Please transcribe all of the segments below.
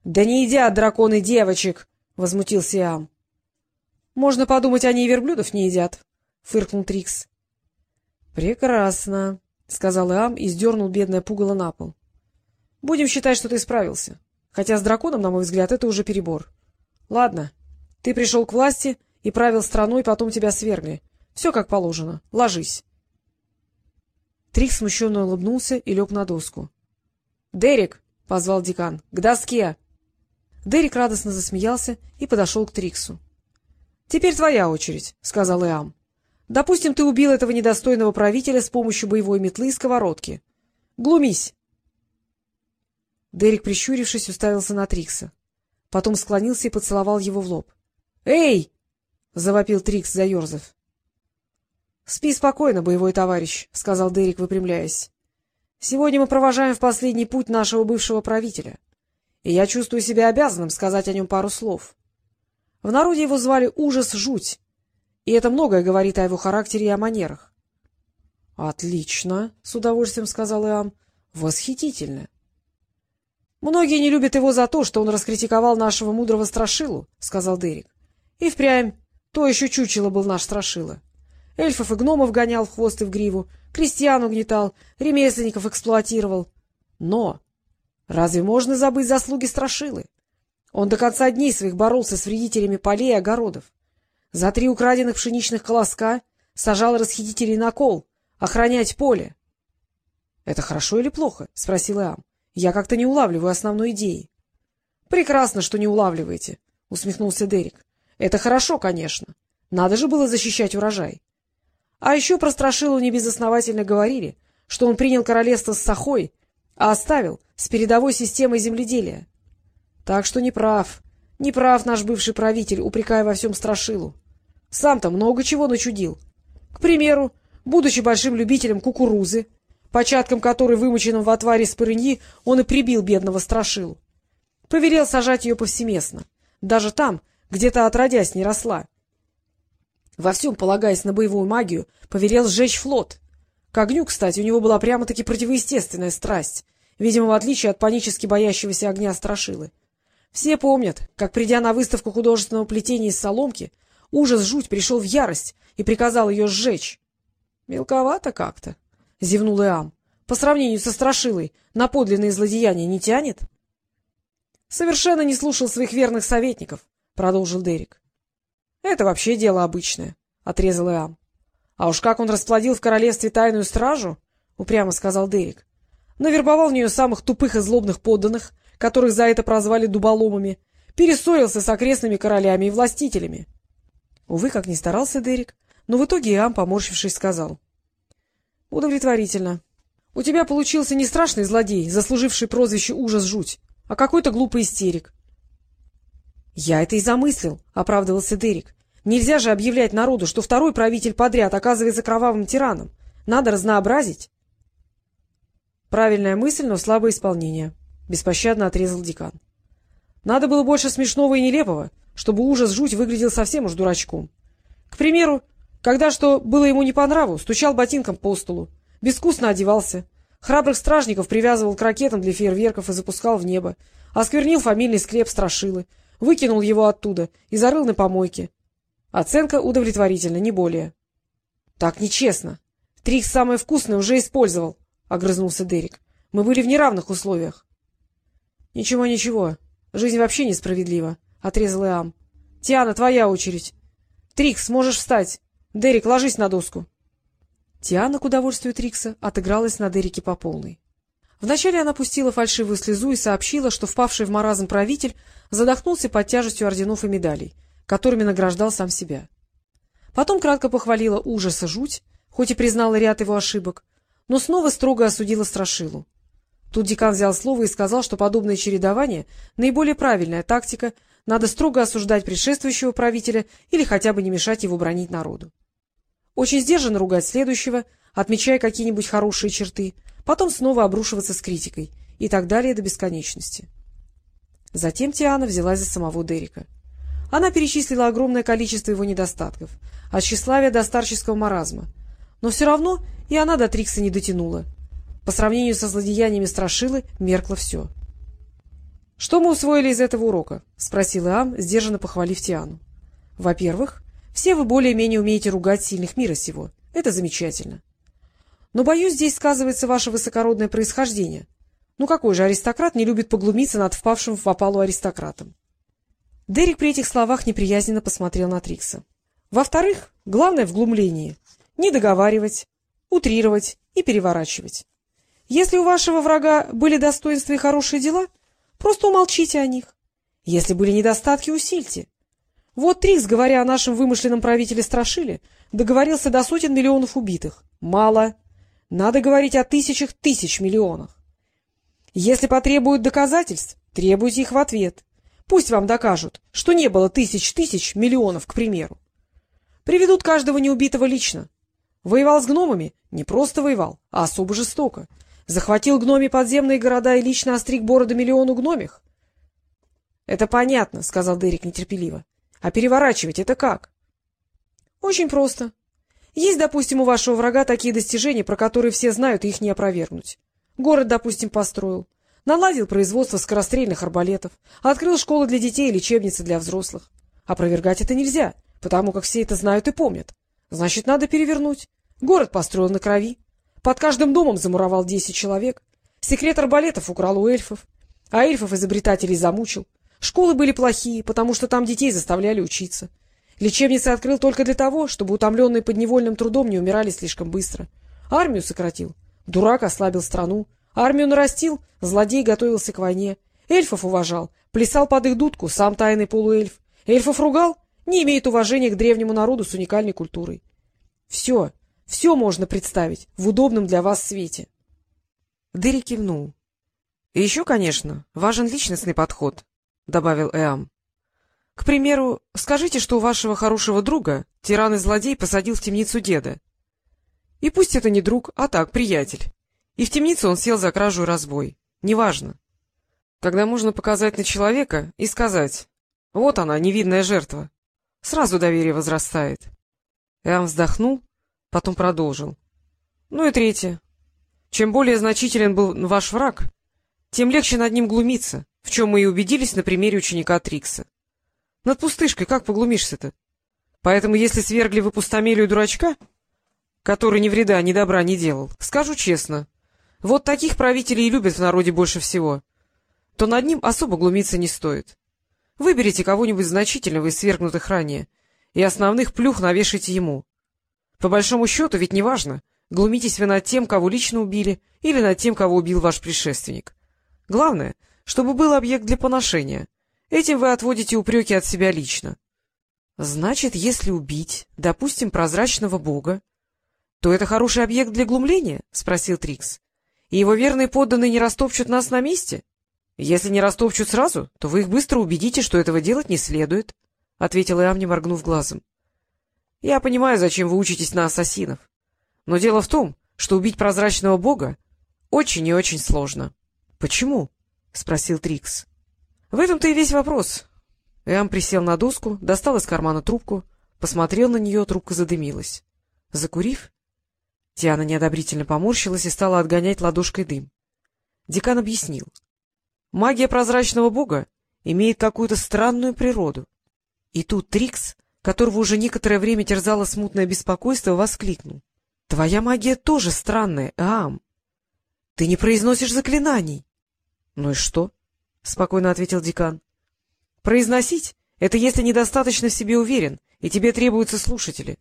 — Да не едят драконы девочек! — возмутился Иам. — Можно подумать, они и верблюдов не едят, — фыркнул Трикс. — Прекрасно, — сказал Иам и сдернул бедное пугало на пол. — Будем считать, что ты справился. Хотя с драконом, на мой взгляд, это уже перебор. Ладно, ты пришел к власти и правил страной, потом тебя свергли. Все как положено. Ложись. Трикс смущенно улыбнулся и лег на доску. — Дерек! — позвал декан. — К доске! Дерек радостно засмеялся и подошел к Триксу. — Теперь твоя очередь, — сказал Иам. — Допустим, ты убил этого недостойного правителя с помощью боевой метлы и сковородки. Глумись! Дерек, прищурившись, уставился на Трикса. Потом склонился и поцеловал его в лоб. — Эй! — завопил Трикс, заерзав. — Спи спокойно, боевой товарищ, — сказал Дерек, выпрямляясь. — Сегодня мы провожаем в последний путь нашего бывшего правителя. — и я чувствую себя обязанным сказать о нем пару слов. В народе его звали Ужас Жуть, и это многое говорит о его характере и о манерах. — Отлично, — с удовольствием сказал Иам. — Восхитительно. — Многие не любят его за то, что он раскритиковал нашего мудрого Страшилу, — сказал Дерек. — И впрямь, то еще чучело был наш Страшила. Эльфов и гномов гонял в хвост и в гриву, крестьян угнетал, ремесленников эксплуатировал. Но Разве можно забыть заслуги Страшилы? Он до конца дней своих боролся с вредителями полей и огородов. За три украденных пшеничных колоска сажал расхитителей на кол, охранять поле. — Это хорошо или плохо? — спросил Иам. — Я как-то не улавливаю основной идеи. — Прекрасно, что не улавливаете, — усмехнулся Дерек. — Это хорошо, конечно. Надо же было защищать урожай. А еще про Страшилу небезосновательно говорили, что он принял королевство с Сахой, а оставил с передовой системой земледелия. Так что не прав, не прав наш бывший правитель, упрекая во всем Страшилу. Сам-то много чего начудил. К примеру, будучи большим любителем кукурузы, початком которой, вымоченным в отваре спырыньи, он и прибил бедного Страшилу. Повелел сажать ее повсеместно, даже там, где-то отродясь не росла. Во всем, полагаясь на боевую магию, повелел сжечь флот. К огню, кстати, у него была прямо-таки противоестественная страсть — видимо, в отличие от панически боящегося огня страшилы. Все помнят, как, придя на выставку художественного плетения из соломки, ужас жуть пришел в ярость и приказал ее сжечь. — Мелковато как-то, — зевнул Иам. — По сравнению со страшилой, на подлинные злодеяния не тянет? — Совершенно не слушал своих верных советников, — продолжил Дерек. — Это вообще дело обычное, — отрезал Иам. — А уж как он расплодил в королевстве тайную стражу, — упрямо сказал Дерек, навербовал в нее самых тупых и злобных подданных, которых за это прозвали дуболомами, перессорился с окрестными королями и властителями. Увы, как ни старался Дерек, но в итоге Иам, поморщившись, сказал. — Удовлетворительно. У тебя получился не страшный злодей, заслуживший прозвище «Ужас-жуть», а какой-то глупый истерик. — Я это и замыслил, — оправдывался Дерек. — Нельзя же объявлять народу, что второй правитель подряд оказывается кровавым тираном. Надо разнообразить. Правильная мысль, но слабое исполнение, — беспощадно отрезал декан. Надо было больше смешного и нелепого, чтобы ужас-жуть выглядел совсем уж дурачком. К примеру, когда что было ему не по нраву, стучал ботинком по столу, безвкусно одевался, храбрых стражников привязывал к ракетам для фейерверков и запускал в небо, осквернил фамильный склеп страшилы, выкинул его оттуда и зарыл на помойке. Оценка удовлетворительна, не более. — Так нечестно. Трикс самое вкусное уже использовал, — огрызнулся Дерек. — Мы были в неравных условиях. — Ничего, ничего. Жизнь вообще несправедлива, — отрезал Иам. — Тиана, твоя очередь. Трикс, можешь встать. Дерек, ложись на доску. Тиана, к удовольствию Трикса, отыгралась на Дереке по полной. Вначале она пустила фальшивую слезу и сообщила, что впавший в маразм правитель задохнулся под тяжестью орденов и медалей, которыми награждал сам себя. Потом кратко похвалила ужас и жуть, хоть и признала ряд его ошибок, но снова строго осудила Страшилу. Тут декан взял слово и сказал, что подобное чередование — наиболее правильная тактика, надо строго осуждать предшествующего правителя или хотя бы не мешать его бронить народу. Очень сдержанно ругать следующего, отмечая какие-нибудь хорошие черты, потом снова обрушиваться с критикой и так далее до бесконечности. Затем Тиана взялась за самого Дерека. Она перечислила огромное количество его недостатков, от тщеславия до старческого маразма, но все равно и она до Трикса не дотянула. По сравнению со злодеяниями Страшилы меркло все. — Что мы усвоили из этого урока? — спросил Иам, сдержанно похвалив Тиану. — Во-первых, все вы более-менее умеете ругать сильных мира сего. Это замечательно. Но, боюсь, здесь сказывается ваше высокородное происхождение. Ну какой же аристократ не любит поглумиться над впавшим в опалу аристократом? Дерек при этих словах неприязненно посмотрел на Трикса. Во-вторых, главное в глумлении — не договаривать, утрировать и переворачивать. Если у вашего врага были достоинства и хорошие дела, просто умолчите о них. Если были недостатки, усильте. Вот Трикс, говоря о нашем вымышленном правителе Страшиле, договорился до сотен миллионов убитых. Мало. Надо говорить о тысячах тысяч миллионах. Если потребуют доказательств, требуйте их в ответ. Пусть вам докажут, что не было тысяч тысяч миллионов, к примеру. Приведут каждого неубитого лично. Воевал с гномами? Не просто воевал, а особо жестоко. Захватил гноми подземные города и лично остриг бороды миллиону гномих? — Это понятно, — сказал Дерек нетерпеливо. — А переворачивать это как? — Очень просто. Есть, допустим, у вашего врага такие достижения, про которые все знают, и их не опровергнуть. Город, допустим, построил. Наладил производство скорострельных арбалетов. Открыл школы для детей и лечебницы для взрослых. Опровергать это нельзя, потому как все это знают и помнят. Значит, надо перевернуть. Город построил на крови. Под каждым домом замуровал десять человек. Секрет арбалетов украл у эльфов. А эльфов-изобретателей замучил. Школы были плохие, потому что там детей заставляли учиться. Лечебницы открыл только для того, чтобы утомленные подневольным трудом не умирали слишком быстро. Армию сократил. Дурак ослабил страну. Армию нарастил, злодей готовился к войне. Эльфов уважал, плясал под их дудку, сам тайный полуэльф. Эльфов ругал, не имеет уважения к древнему народу с уникальной культурой. Все, все можно представить в удобном для вас свете. Дерри кивнул. — И еще, конечно, важен личностный подход, — добавил Эам. — К примеру, скажите, что у вашего хорошего друга тиран и злодей посадил в темницу деда. И пусть это не друг, а так, приятель. И в темницу он сел за кражу и разбой. Неважно. Когда можно показать на человека и сказать, вот она, невидная жертва, сразу доверие возрастает. Эам вздохнул, потом продолжил. Ну и третье. Чем более значителен был ваш враг, тем легче над ним глумиться, в чем мы и убедились на примере ученика Трикса. Над пустышкой как поглумишься-то? Поэтому если свергли вы пустомелию дурачка, который ни вреда, ни добра не делал, скажу честно, вот таких правителей и любят в народе больше всего, то над ним особо глумиться не стоит. Выберите кого-нибудь значительного из свергнутых ранее, и основных плюх навешайте ему. По большому счету ведь неважно, глумитесь вы над тем, кого лично убили, или над тем, кого убил ваш предшественник. Главное, чтобы был объект для поношения. Этим вы отводите упреки от себя лично. Значит, если убить, допустим, прозрачного бога, то это хороший объект для глумления? — спросил Трикс. — И его верные подданные не растопчут нас на месте? Если не растопчут сразу, то вы их быстро убедите, что этого делать не следует, — ответил Иам, моргнув глазом. — Я понимаю, зачем вы учитесь на ассасинов. Но дело в том, что убить прозрачного бога очень и очень сложно. — Почему? — спросил Трикс. — В этом-то и весь вопрос. Эам присел на доску, достал из кармана трубку, посмотрел на нее, трубка задымилась. Закурив, Тиана неодобрительно поморщилась и стала отгонять ладошкой дым. Декан объяснил. Магия прозрачного бога имеет какую-то странную природу. И тут Трикс которого уже некоторое время терзало смутное беспокойство, воскликнул. — Твоя магия тоже странная, Аам. Ты не произносишь заклинаний. — Ну и что? — спокойно ответил декан. — Произносить — это если недостаточно в себе уверен, и тебе требуются слушатели.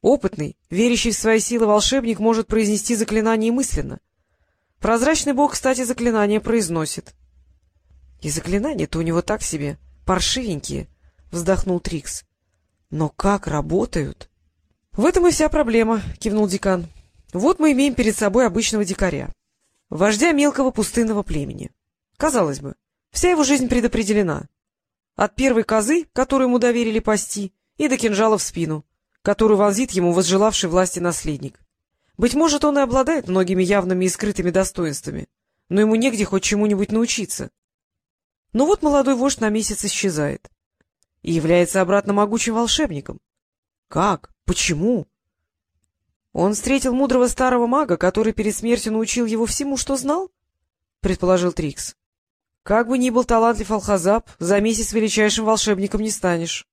Опытный, верящий в свои силы волшебник может произнести заклинание мысленно. Прозрачный бог, кстати, заклинание произносит. — И заклинания-то у него так себе, паршивенькие, — вздохнул Трикс. Но как работают? — В этом и вся проблема, — кивнул декан. — Вот мы имеем перед собой обычного дикаря, вождя мелкого пустынного племени. Казалось бы, вся его жизнь предопределена. От первой козы, которую ему доверили пасти, и до кинжала в спину, которую вонзит ему возжелавший власти наследник. Быть может, он и обладает многими явными и скрытыми достоинствами, но ему негде хоть чему-нибудь научиться. Но вот молодой вождь на месяц исчезает и является обратно могучим волшебником. Как? Почему? Он встретил мудрого старого мага, который перед смертью научил его всему, что знал? — предположил Трикс. — Как бы ни был талантлив Алхазаб, за месяц величайшим волшебником не станешь.